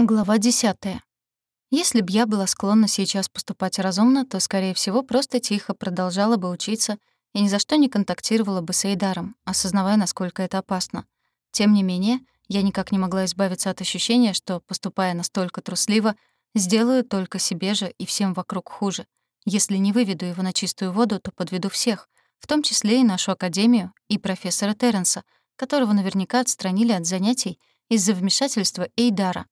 Глава 10. Если б я была склонна сейчас поступать разумно, то, скорее всего, просто тихо продолжала бы учиться и ни за что не контактировала бы с Эйдаром, осознавая, насколько это опасно. Тем не менее, я никак не могла избавиться от ощущения, что, поступая настолько трусливо, сделаю только себе же и всем вокруг хуже. Если не выведу его на чистую воду, то подведу всех, в том числе и нашу академию, и профессора Терренса, которого наверняка отстранили от занятий из-за вмешательства Эйдара.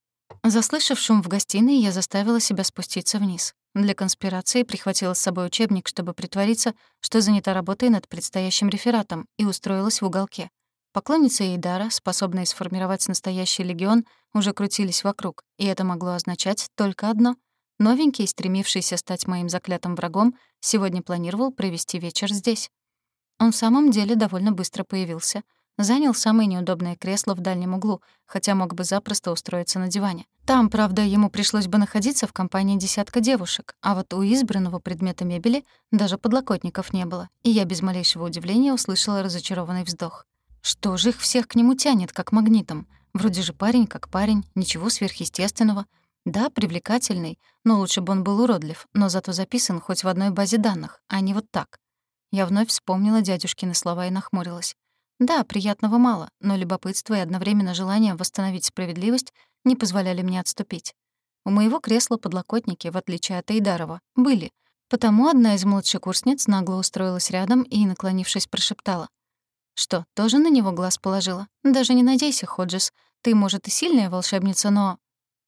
Заслышав шум в гостиной, я заставила себя спуститься вниз. Для конспирации прихватила с собой учебник, чтобы притвориться, что занята работой над предстоящим рефератом, и устроилась в уголке. Поклонницы Эйдара, способные сформировать настоящий легион, уже крутились вокруг, и это могло означать только одно. Новенький, стремившийся стать моим заклятым врагом, сегодня планировал провести вечер здесь. Он в самом деле довольно быстро появился — Занял самое неудобное кресло в дальнем углу, хотя мог бы запросто устроиться на диване. Там, правда, ему пришлось бы находиться в компании десятка девушек, а вот у избранного предмета мебели даже подлокотников не было, и я без малейшего удивления услышала разочарованный вздох. Что же их всех к нему тянет, как магнитом? Вроде же парень как парень, ничего сверхъестественного. Да, привлекательный, но лучше бы он был уродлив, но зато записан хоть в одной базе данных, а не вот так. Я вновь вспомнила дядюшкины слова и нахмурилась. Да, приятного мало, но любопытство и одновременно желание восстановить справедливость не позволяли мне отступить. У моего кресла подлокотники, в отличие от Эйдарова, были, потому одна из младшекурсниц нагло устроилась рядом и, наклонившись, прошептала. «Что, тоже на него глаз положила? Даже не надейся, Ходжес. Ты, может, и сильная волшебница, но...»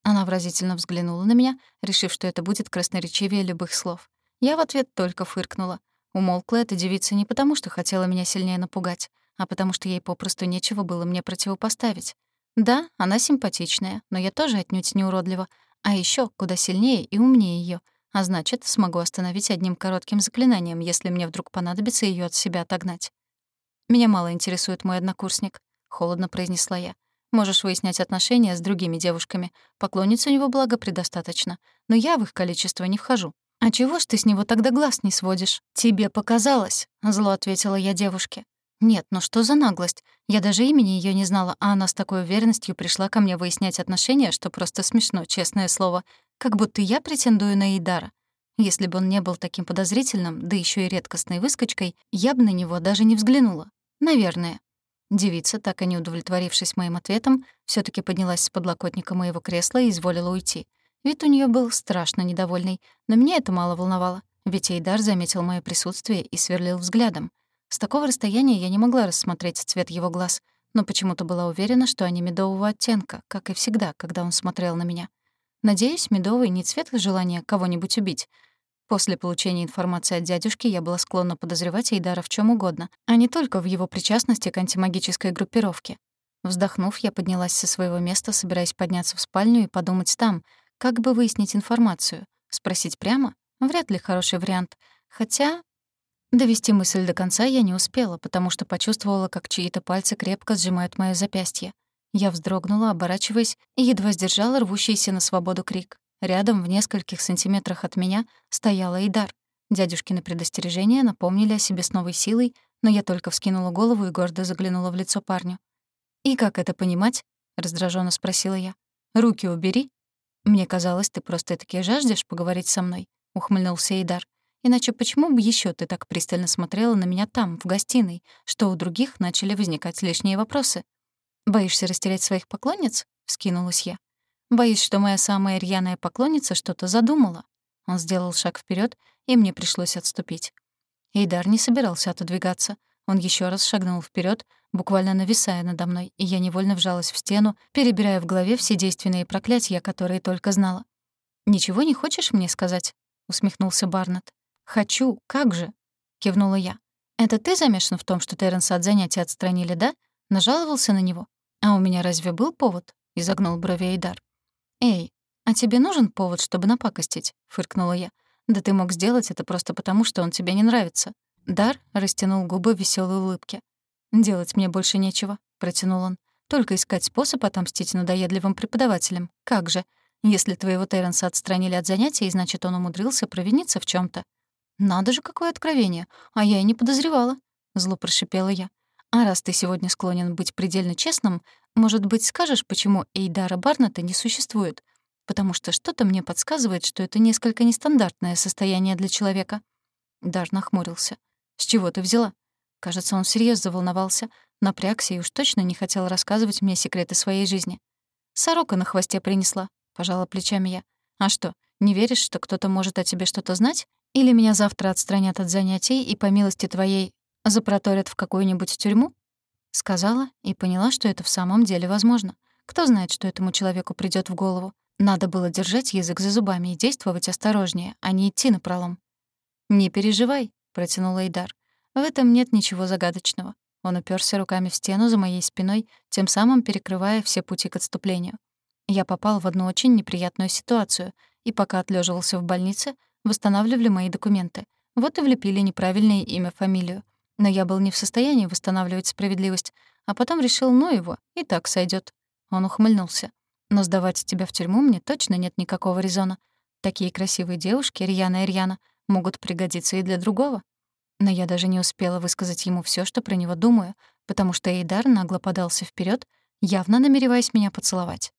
Она выразительно взглянула на меня, решив, что это будет красноречивее любых слов. Я в ответ только фыркнула. Умолкла эта девица не потому, что хотела меня сильнее напугать а потому что ей попросту нечего было мне противопоставить. Да, она симпатичная, но я тоже отнюдь не уродлива, а еще куда сильнее и умнее ее, а значит, смогу остановить одним коротким заклинанием, если мне вдруг понадобится ее от себя отогнать. «Меня мало интересует мой однокурсник», — холодно произнесла я. «Можешь выяснять отношения с другими девушками. Поклонниц у него, благо, предостаточно. Но я в их количество не вхожу». «А чего ж ты с него тогда глаз не сводишь?» «Тебе показалось», — зло ответила я девушке. Нет, ну что за наглость? Я даже имени ее не знала, а она с такой уверенностью пришла ко мне выяснять отношения, что просто смешно, честное слово. Как будто я претендую на Эйдара. Если бы он не был таким подозрительным, да еще и редкостной выскочкой, я бы на него даже не взглянула. Наверное. Девица, так и не удовлетворившись моим ответом, все таки поднялась с подлокотника моего кресла и изволила уйти. Вид у нее был страшно недовольный, но меня это мало волновало, ведь Эйдар заметил мое присутствие и сверлил взглядом. С такого расстояния я не могла рассмотреть цвет его глаз, но почему-то была уверена, что они медового оттенка, как и всегда, когда он смотрел на меня. Надеюсь, медовый не цвет желания кого-нибудь убить. После получения информации от дядюшки я была склонна подозревать Эйдара в чем угодно, а не только в его причастности к антимагической группировке. Вздохнув, я поднялась со своего места, собираясь подняться в спальню и подумать там, как бы выяснить информацию. Спросить прямо? Вряд ли хороший вариант. Хотя Довести мысль до конца я не успела, потому что почувствовала, как чьи-то пальцы крепко сжимают моё запястье. Я вздрогнула, оборачиваясь, и едва сдержала рвущийся на свободу крик. Рядом, в нескольких сантиметрах от меня, стояла Идар. Дядюшкины предостережения напомнили о себе с новой силой, но я только вскинула голову и гордо заглянула в лицо парню. «И как это понимать?» — раздраженно спросила я. «Руки убери». «Мне казалось, ты просто-таки жаждешь поговорить со мной», — ухмыльнулся Идар. Иначе почему бы еще ты так пристально смотрела на меня там, в гостиной, что у других начали возникать лишние вопросы? Боишься растерять своих поклонниц? Вскинулась я. Боюсь, что моя самая рьяная поклонница что-то задумала. Он сделал шаг вперед, и мне пришлось отступить. Эйдар не собирался отодвигаться. Он еще раз шагнул вперед, буквально нависая надо мной, и я невольно вжалась в стену, перебирая в голове все действенные проклятия, которые только знала. «Ничего не хочешь мне сказать?» — усмехнулся Барнетт. «Хочу, как же?» — кивнула я. «Это ты замешан в том, что Терренса от занятия отстранили, да? Нажаловался на него? А у меня разве был повод?» — изогнул брови Эйдар. «Эй, а тебе нужен повод, чтобы напакостить?» — фыркнула я. «Да ты мог сделать это просто потому, что он тебе не нравится». Дар растянул губы в весёлой улыбке. «Делать мне больше нечего», — протянул он. «Только искать способ отомстить надоедливым преподавателям. Как же? Если твоего Терренса отстранили от занятий, значит, он умудрился провиниться в чем то «Надо же, какое откровение! А я и не подозревала!» — зло прошипела я. А раз ты сегодня склонен быть предельно честным, может быть, скажешь, почему Эйдара Барната не существует? Потому что что-то мне подсказывает, что это несколько нестандартное состояние для человека». Дар нахмурился. «С чего ты взяла?» Кажется, он всерьез заволновался, напрягся и уж точно не хотел рассказывать мне секреты своей жизни. «Сорока на хвосте принесла», — пожала плечами я. «А что, не веришь, что кто-то может о тебе что-то знать? Или меня завтра отстранят от занятий и, по милости твоей, запроторят в какую-нибудь тюрьму?» Сказала и поняла, что это в самом деле возможно. Кто знает, что этому человеку придёт в голову. Надо было держать язык за зубами и действовать осторожнее, а не идти напролом. «Не переживай», — протянул Эйдар. «В этом нет ничего загадочного». Он уперся руками в стену за моей спиной, тем самым перекрывая все пути к отступлению. Я попал в одну очень неприятную ситуацию, и пока отлеживался в больнице, восстанавливали мои документы. Вот и влепили неправильное имя-фамилию. Но я был не в состоянии восстанавливать справедливость, а потом решил, ну его, и так сойдет. Он ухмыльнулся. Но сдавать тебя в тюрьму мне точно нет никакого резона. Такие красивые девушки, Рьяна и Рьяна, могут пригодиться и для другого. Но я даже не успела высказать ему все, что про него думаю, потому что Эйдар нагло подался вперед, явно намереваясь меня поцеловать.